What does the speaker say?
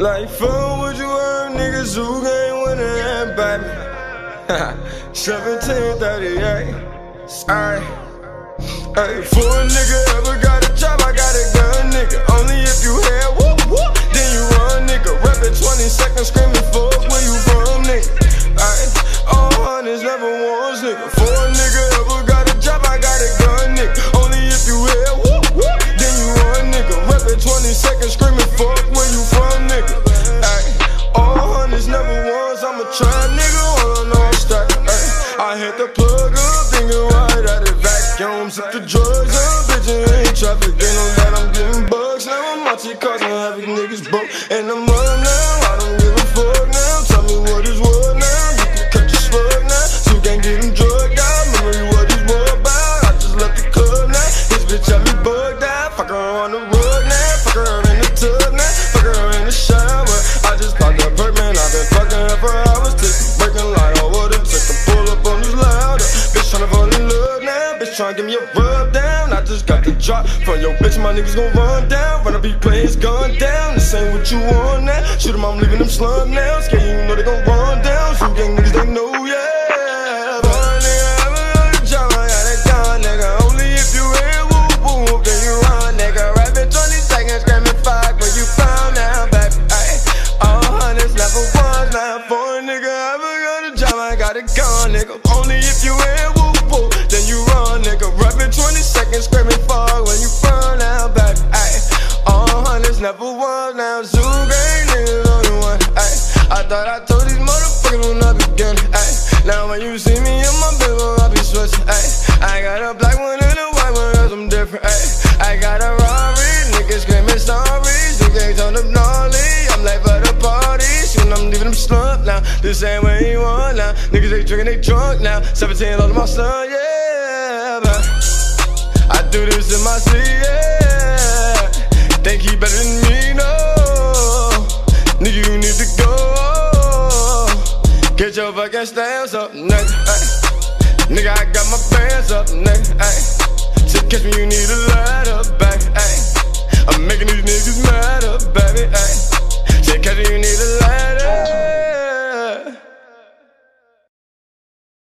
Like fun, would you earn niggas who ain't winning and baby? 1738. Alright. Hey, for a nigga ever got a job, I got a gun, nigga. Only if you had whoop whoop, then you run, nigga. Rap it 20 seconds, screaming I hit the plug up, thinking right out of vacuums. If the drugs bitch, it ain't traffic. They know that I'm getting bugs. Now I'm out here causing havoc, niggas broke. And I'm up now, I don't give a fuck now. Tell me what is what now. You can cut your slug now. So you can't get them drugged out. Memory, what is what about? I just left the club now. This bitch got me bugged out. Fuck her on the tryna give me a rub down. I just got the drop from your bitch. My niggas gon' run down. Run up, be players gun down. This ain't what you want now. Shoot 'em, I'm leaving them slum now. Scared you know they gon' run down. Some gang niggas they know, yeah. Run, nigga, I got a I got a gun, nigga. Only if you hear whoop whoop, then you run, nigga. Rap 20 seconds, screaming fuck where you from now, baby. Ay, all hundreds never was now. For a nigga, job, I got gun, nigga. Only if you hear 20 seconds, screaming fuck when you from now, baby. Ay, all hundreds never was now. Zoo gang, niggas only one. Ay, I thought I told these motherfuckers when I began. Ay, now when you see me in my bed, I be switching. Ay, I got a black one and a white one, cause I'm different. Ay, I got a Rari, niggas screaming sorry. Zoo gang turn up gnarly. I'm late for the party. Soon I'm leaving them slump now. This ain't what he want now. Niggas they drinking, they drunk now. 17 load of my son, yeah. Do this in my sleep, yeah. Think he better than me, no. Nigga, you need to go. Get your fucking stance up, nigga. Ay. Nigga, I got my pants up, nigga. Ay. To catch me, you need a lie.